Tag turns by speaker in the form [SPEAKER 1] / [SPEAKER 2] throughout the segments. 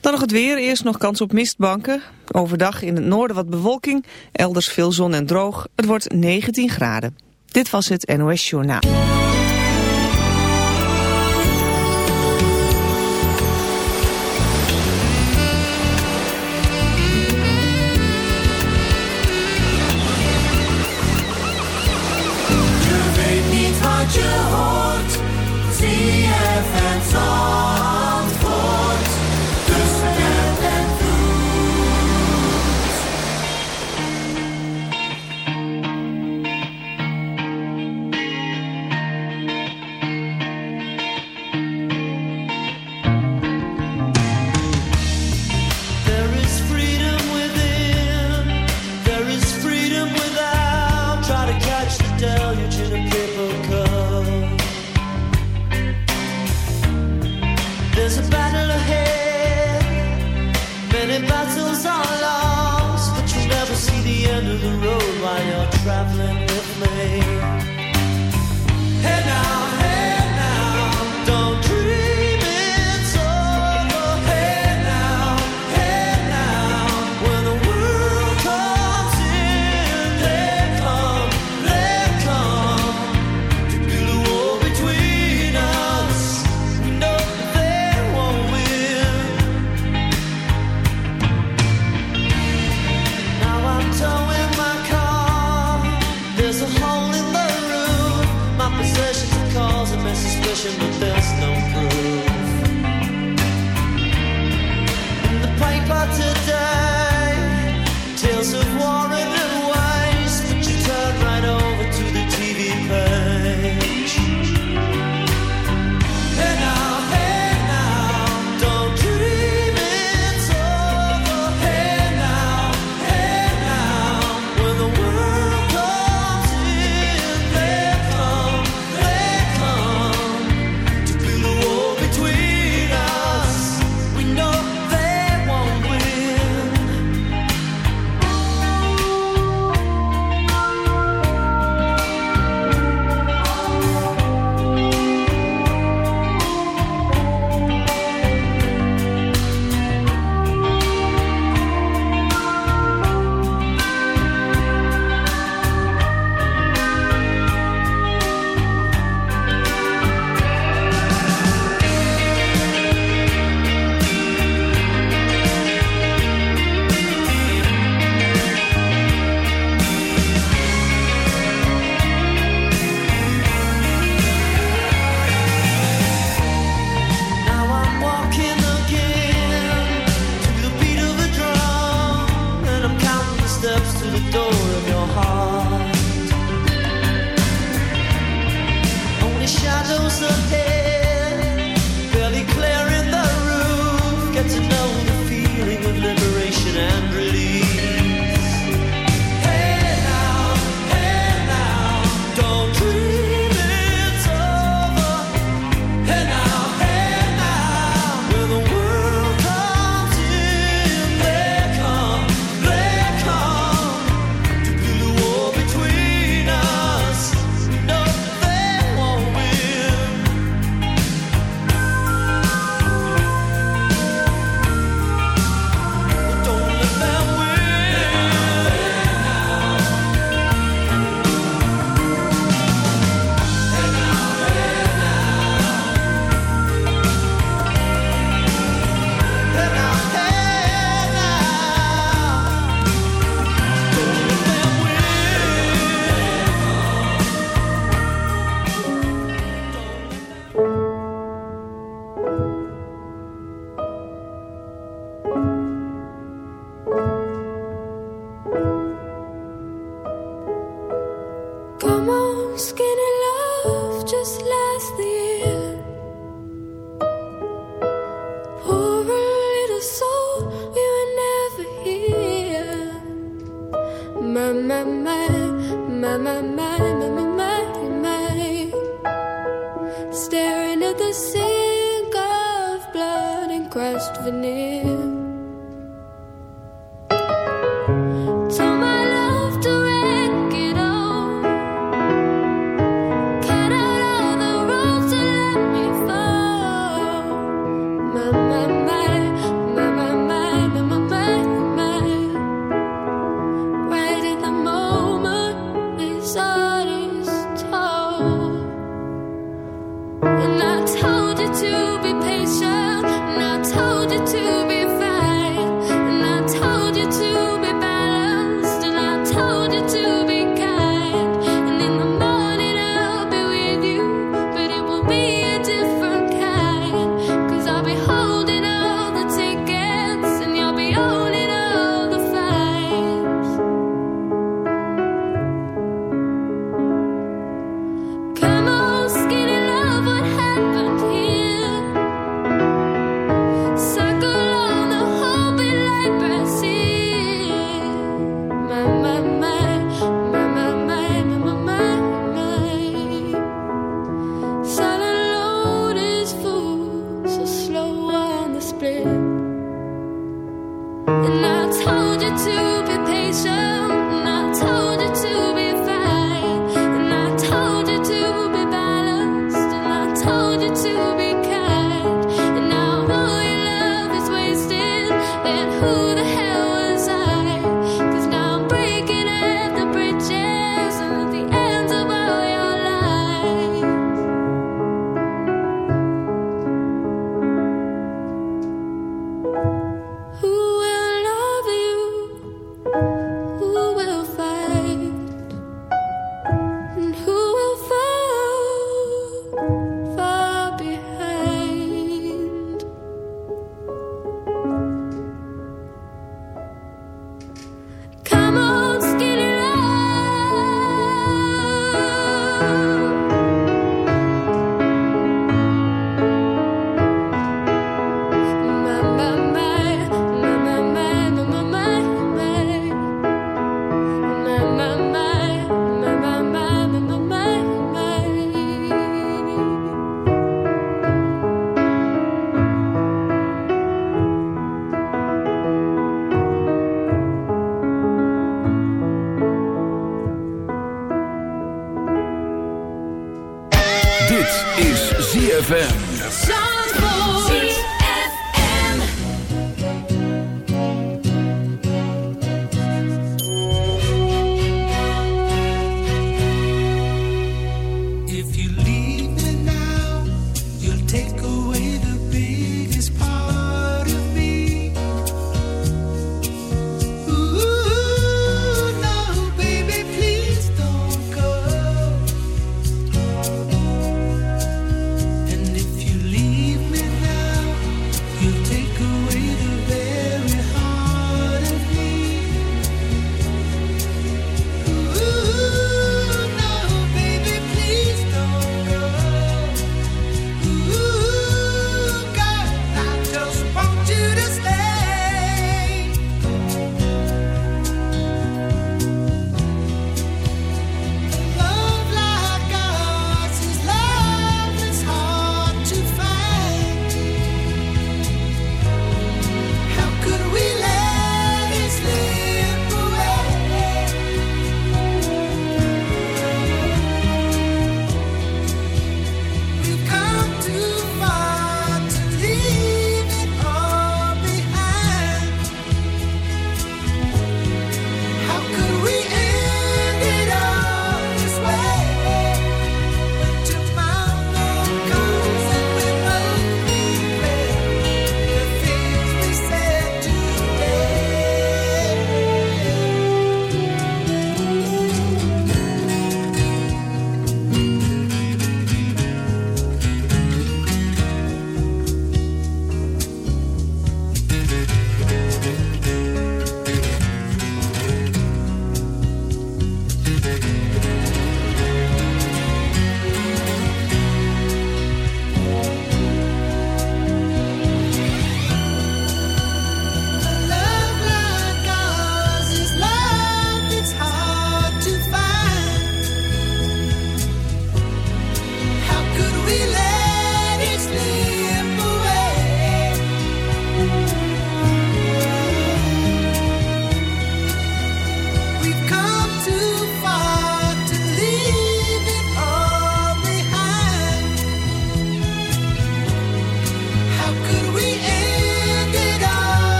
[SPEAKER 1] Dan nog het weer. Eerst nog kans op mistbanken. Overdag in het noorden wat bewolking. Elders veel zon en droog. Het wordt 19 graden. Dit was het NOS Journaal.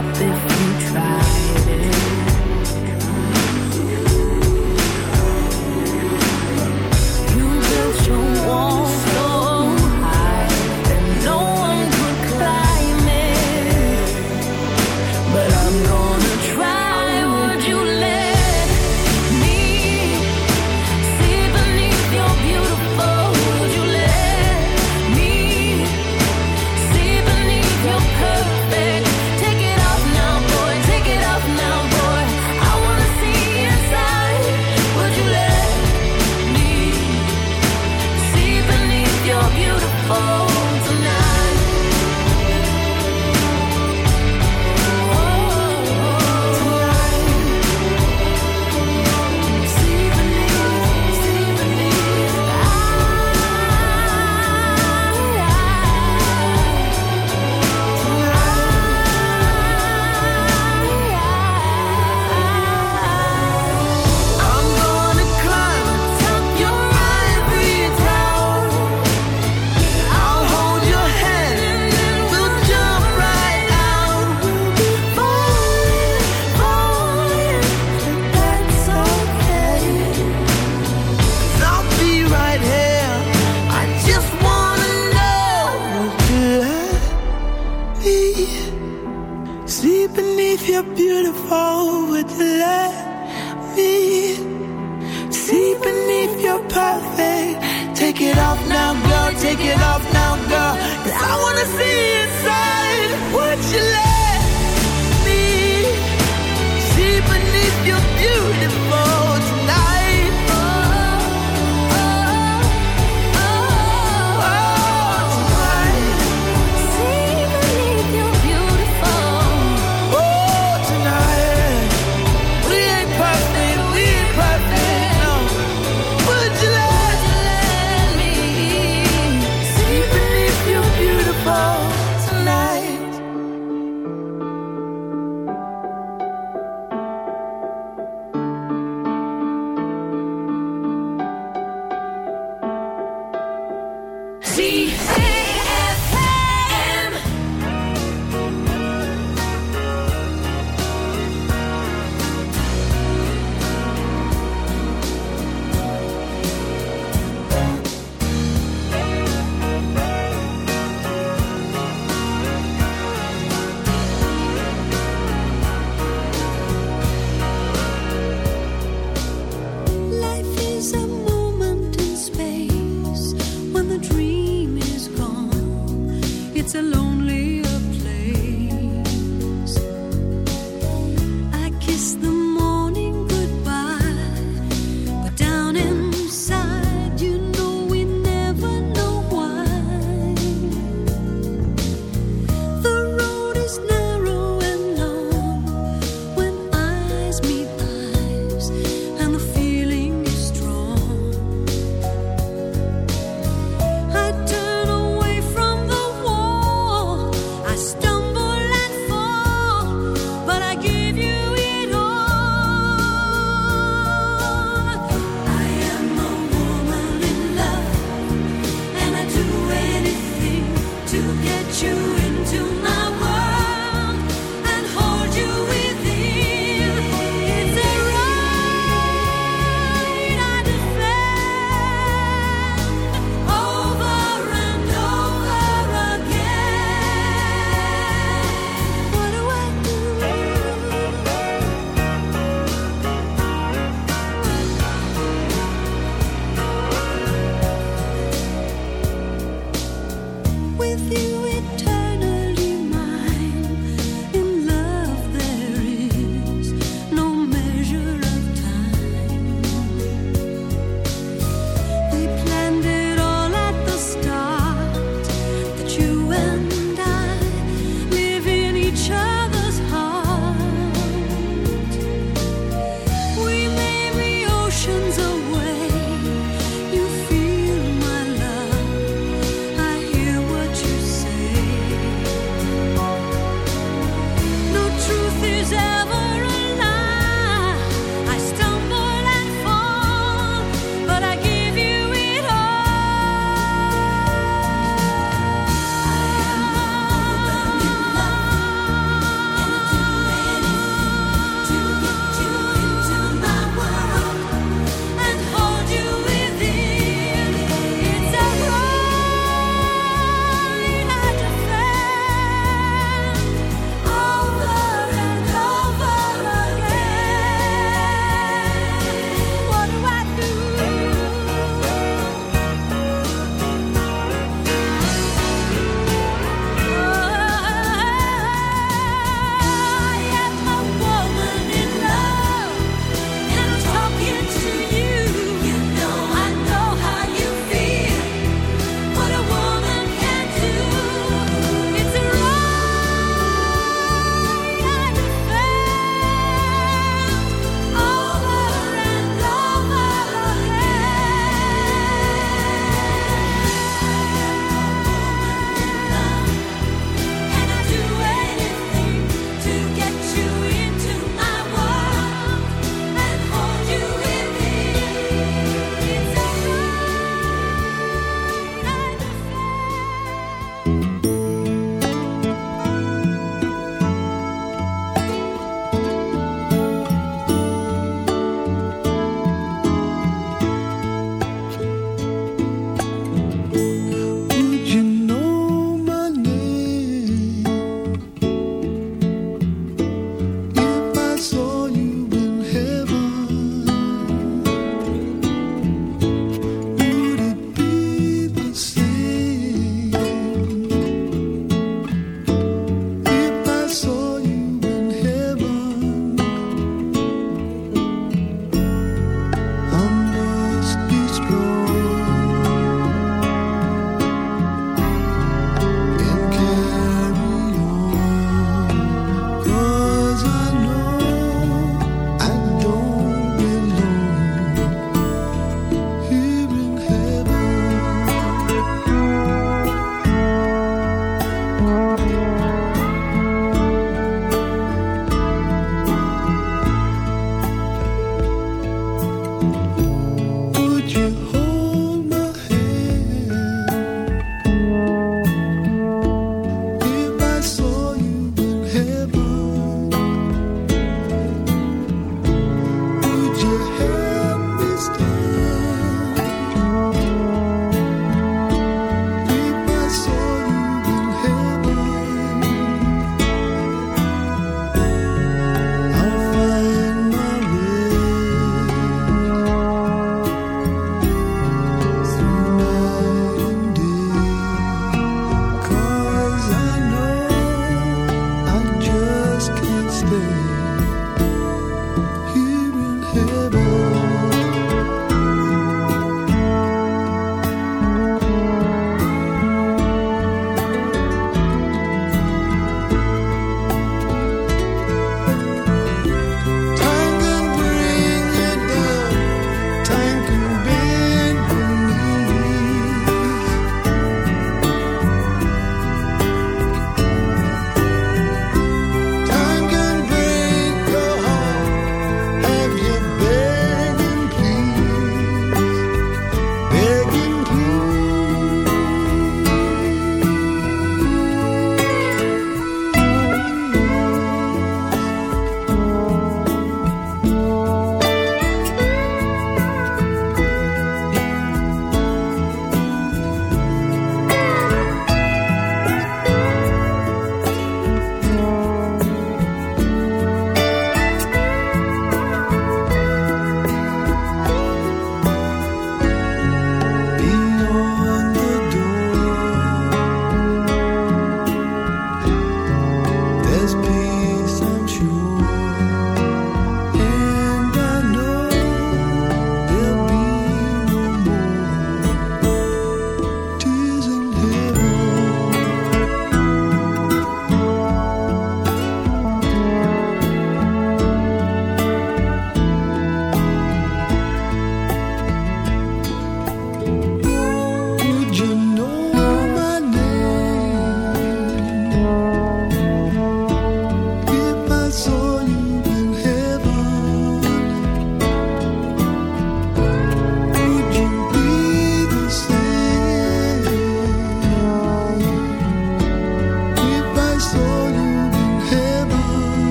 [SPEAKER 2] up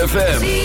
[SPEAKER 3] ZFM.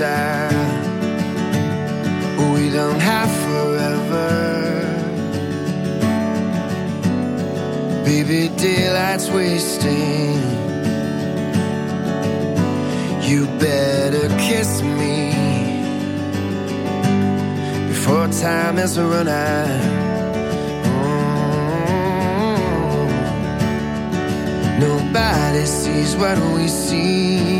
[SPEAKER 4] desire. We don't have
[SPEAKER 5] forever. Baby, daylight's wasting. You better kiss me before time is run out. Mm. Nobody sees what we see.